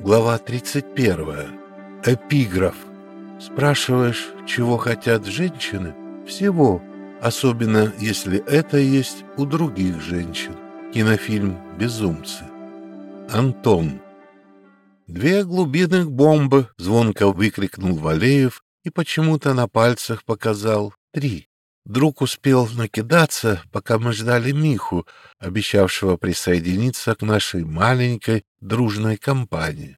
Глава 31. Эпиграф. Спрашиваешь, чего хотят женщины? Всего, особенно если это есть у других женщин. Кинофильм «Безумцы». Антон. «Две глубинных бомбы!» — звонко выкрикнул Валеев и почему-то на пальцах показал три. Друг успел накидаться, пока мы ждали Миху, обещавшего присоединиться к нашей маленькой дружной компании.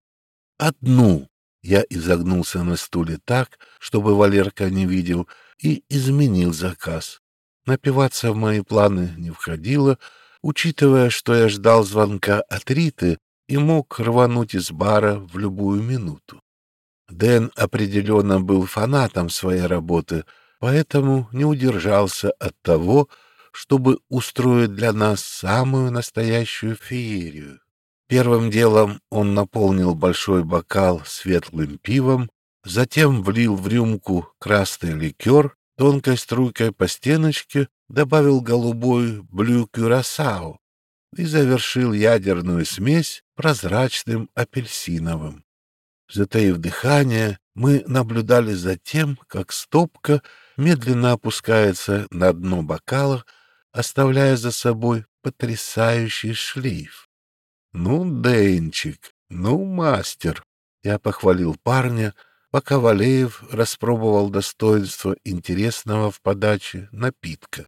Одну. Я изогнулся на стуле так, чтобы Валерка не видел, и изменил заказ. Напиваться в мои планы не входило, учитывая, что я ждал звонка от Риты и мог рвануть из бара в любую минуту. Дэн определенно был фанатом своей работы — поэтому не удержался от того, чтобы устроить для нас самую настоящую феерию. Первым делом он наполнил большой бокал светлым пивом, затем влил в рюмку красный ликер, тонкой струйкой по стеночке добавил голубой блю кюрасао и завершил ядерную смесь прозрачным апельсиновым. Затаив дыхание, мы наблюдали за тем, как стопка медленно опускается на дно бокала, оставляя за собой потрясающий шлейф. «Ну, Денчик, ну, мастер!» Я похвалил парня, пока Валеев распробовал достоинство интересного в подаче напитка.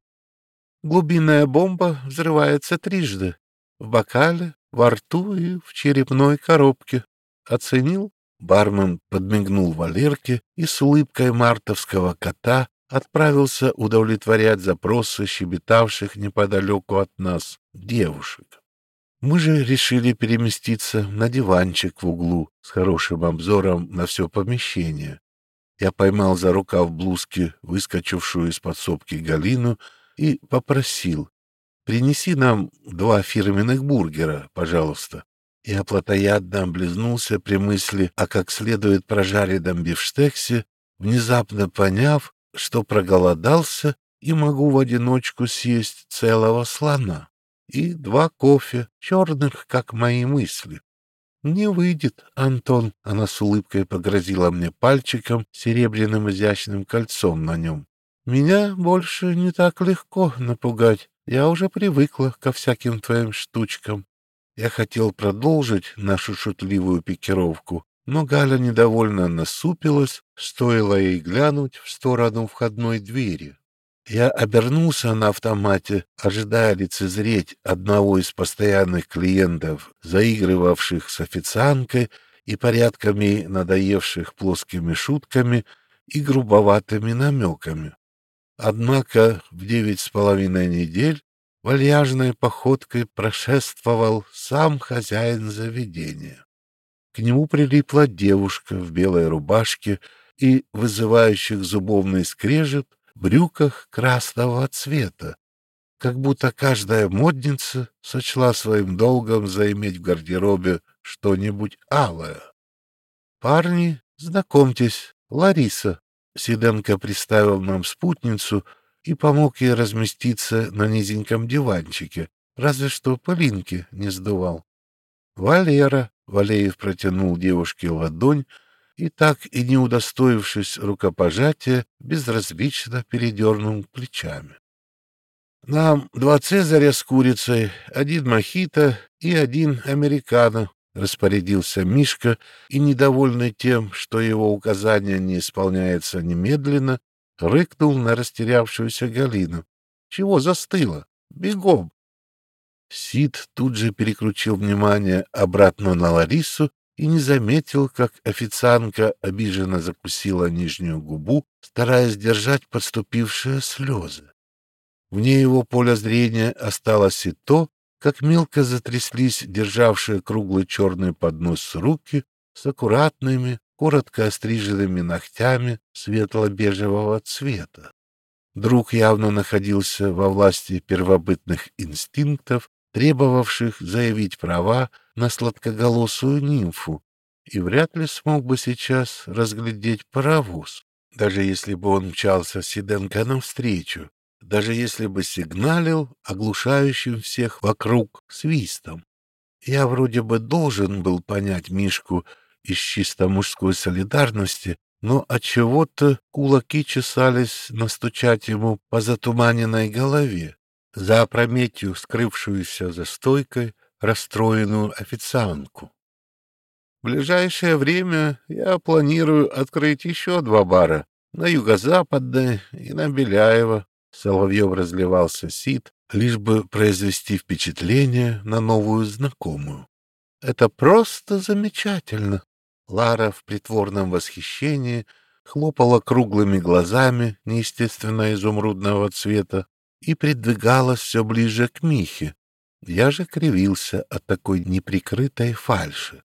Глубинная бомба взрывается трижды — в бокале, во рту и в черепной коробке. Оценил? Бармен подмигнул Валерке и с улыбкой мартовского кота отправился удовлетворять запросы щебетавших неподалеку от нас девушек. Мы же решили переместиться на диванчик в углу с хорошим обзором на все помещение. Я поймал за рукав блузки выскочившую из подсобки Галину и попросил «Принеси нам два фирменных бургера, пожалуйста». Я плотоядно облизнулся при мысли о как следует прожаренном бифштексе, внезапно поняв, что проголодался и могу в одиночку съесть целого слона. И два кофе, черных, как мои мысли. «Не выйдет, Антон», — она с улыбкой погрозила мне пальчиком серебряным изящным кольцом на нем. «Меня больше не так легко напугать. Я уже привыкла ко всяким твоим штучкам». Я хотел продолжить нашу шутливую пикировку, но Галя недовольно насупилась, стоило ей глянуть в сторону входной двери. Я обернулся на автомате, ожидая лицезреть одного из постоянных клиентов, заигрывавших с официанткой и порядками надоевших плоскими шутками и грубоватыми намеками. Однако в девять с половиной недель вальяжной походкой прошествовал сам хозяин заведения. К нему прилипла девушка в белой рубашке и вызывающих зубовный скрежет брюках красного цвета, как будто каждая модница сочла своим долгом заиметь в гардеробе что-нибудь алое. «Парни, знакомьтесь, Лариса», — Сиденко представил нам спутницу и помог ей разместиться на низеньком диванчике, разве что пылинки не сдувал. «Валера», Валеев протянул девушке ладонь и, так и не удостоившись рукопожатия, безразлично передернул плечами. «Нам два цезаря с курицей, один мохито и один американо», — распорядился Мишка, и, недовольный тем, что его указание не исполняется немедленно, рыкнул на растерявшуюся Галину. «Чего застыло? Бегом!» Сид тут же переключил внимание обратно на Ларису и не заметил, как официантка обиженно закусила нижнюю губу, стараясь держать подступившие слезы. Вне его поля зрения осталось и то, как мелко затряслись державшие круглый черный поднос руки с аккуратными, коротко остриженными ногтями светло-бежевого цвета. Друг явно находился во власти первобытных инстинктов требовавших заявить права на сладкоголосую нимфу, и вряд ли смог бы сейчас разглядеть паровоз, даже если бы он мчался Сиденко навстречу, даже если бы сигналил оглушающим всех вокруг свистом. Я вроде бы должен был понять Мишку из чисто мужской солидарности, но от чего то кулаки чесались настучать ему по затуманенной голове за опрометью скрывшуюся за стойкой расстроенную официантку. В ближайшее время я планирую открыть еще два бара на Юго-Западной и на Беляево. Соловьев разливался сит, лишь бы произвести впечатление на новую знакомую. Это просто замечательно. Лара в притворном восхищении хлопала круглыми глазами неестественно изумрудного цвета и придвигалась все ближе к Михе. Я же кривился от такой неприкрытой фальши.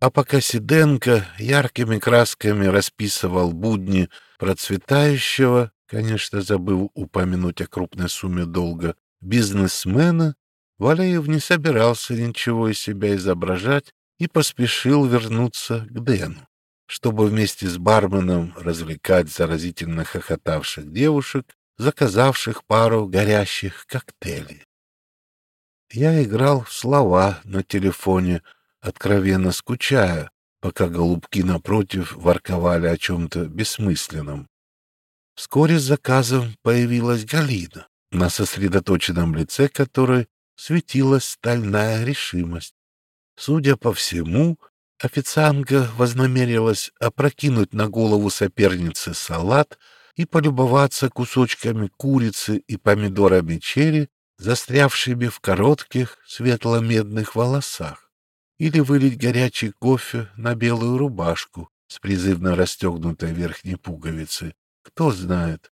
А пока Сиденко яркими красками расписывал будни процветающего, конечно, забыл упомянуть о крупной сумме долга, бизнесмена, Валеев не собирался ничего из себя изображать и поспешил вернуться к Дэну, чтобы вместе с барменом развлекать заразительно хохотавших девушек, заказавших пару горящих коктейлей. Я играл в слова на телефоне, откровенно скучая, пока голубки напротив ворковали о чем-то бессмысленном. Вскоре с заказом появилась Галина, на сосредоточенном лице которой светилась стальная решимость. Судя по всему, официантка вознамерилась опрокинуть на голову соперницы салат и полюбоваться кусочками курицы и помидорами черри, застрявшими в коротких светло-медных волосах, или вылить горячий кофе на белую рубашку с призывно расстегнутой верхней пуговицы. Кто знает.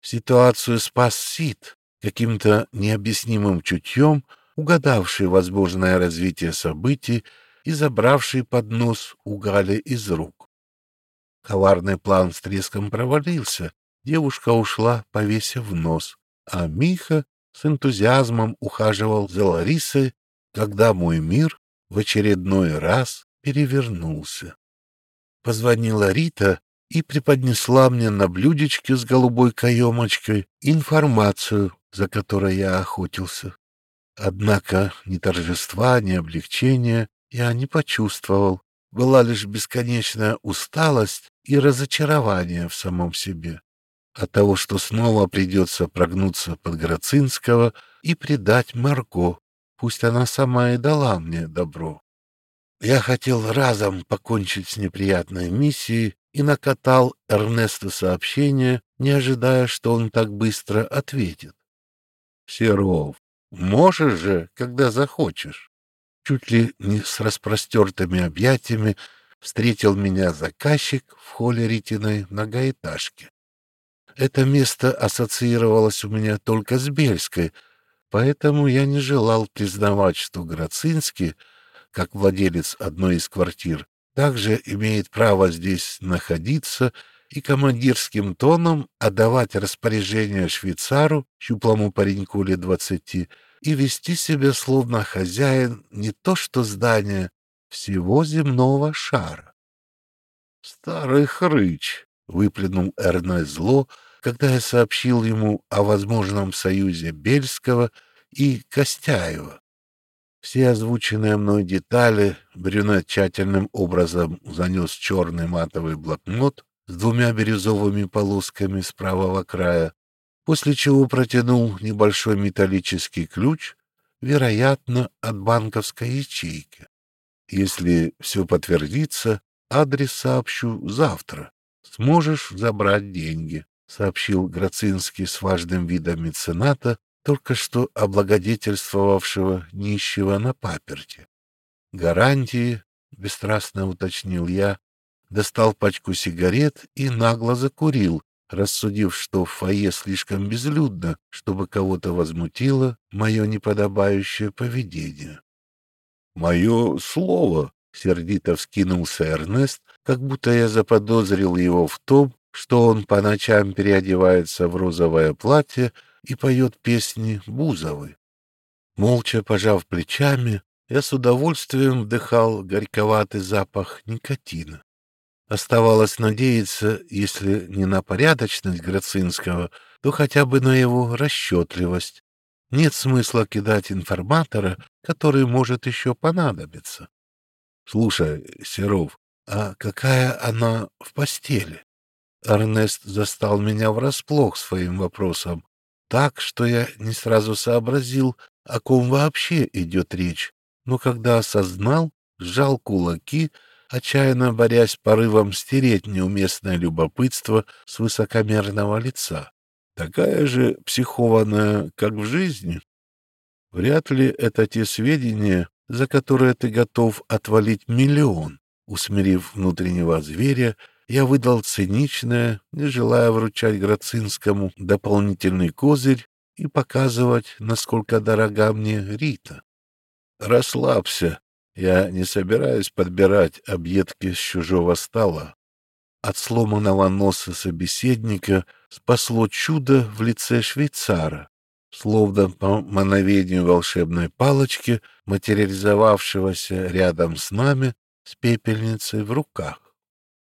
Ситуацию спас Сид, каким-то необъяснимым чутьем угадавший возможное развитие событий и забравший под нос у Гали из рук. Коварный план с треском провалился, девушка ушла, повесив нос, а Миха с энтузиазмом ухаживал за Ларисой, когда мой мир в очередной раз перевернулся. Позвонила Рита и преподнесла мне на блюдечке с голубой каемочкой информацию, за которой я охотился. Однако ни торжества, ни облегчения я не почувствовал. Была лишь бесконечная усталость и разочарование в самом себе. От того, что снова придется прогнуться под Грацинского и предать Марго, пусть она сама и дала мне добро. Я хотел разом покончить с неприятной миссией и накатал Эрнесту сообщение, не ожидая, что он так быстро ответит. Серов, можешь же, когда захочешь. Чуть ли не с распростертыми объятиями встретил меня заказчик в холле Ритиной многоэтажки. Это место ассоциировалось у меня только с Бельской, поэтому я не желал признавать, что Грацинский, как владелец одной из квартир, также имеет право здесь находиться и командирским тоном отдавать распоряжение швейцару, щуплому пареньку лет двадцати, и вести себя словно хозяин не то что здания, всего земного шара. «Старый хрыч!» — выплюнул Эрне зло, когда я сообщил ему о возможном союзе Бельского и Костяева. Все озвученные мной детали Брюнет тщательным образом занес черный матовый блокнот с двумя бирюзовыми полосками с правого края, после чего протянул небольшой металлический ключ, вероятно, от банковской ячейки. Если все подтвердится, адрес сообщу завтра. Сможешь забрать деньги, — сообщил Грацинский с важным видом мецената, только что облагодетельствовавшего нищего на паперте. Гарантии, — бесстрастно уточнил я, достал пачку сигарет и нагло закурил, рассудив, что в фойе слишком безлюдно, чтобы кого-то возмутило мое неподобающее поведение. «Мое слово!» — сердито вскинулся Эрнест, как будто я заподозрил его в том, что он по ночам переодевается в розовое платье и поет песни Бузовы. Молча пожав плечами, я с удовольствием вдыхал горьковатый запах никотина. Оставалось надеяться, если не на порядочность Грацинского, то хотя бы на его расчетливость. Нет смысла кидать информатора, который может еще понадобиться. Слушай, Серов, а какая она в постели? Эрнест застал меня врасплох своим вопросом, так, что я не сразу сообразил, о ком вообще идет речь, но когда осознал, сжал кулаки, отчаянно борясь порывом стереть неуместное любопытство с высокомерного лица. Такая же психованная, как в жизни. Вряд ли это те сведения, за которые ты готов отвалить миллион. Усмирив внутреннего зверя, я выдал циничное, не желая вручать Грацинскому дополнительный козырь и показывать, насколько дорога мне Рита. Расслабься, я не собираюсь подбирать объедки с чужого стола. От сломанного носа собеседника спасло чудо в лице швейцара, словно по мановению волшебной палочки, материализовавшегося рядом с нами с пепельницей в руках.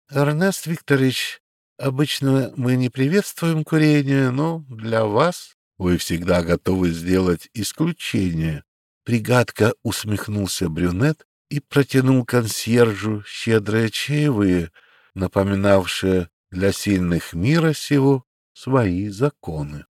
Эрнест Викторович, обычно мы не приветствуем курение, но для вас вы всегда готовы сделать исключение. Пригадка усмехнулся брюнет и протянул консьержу щедрые чаевые, напоминавшие для сильных мира сего свои законы.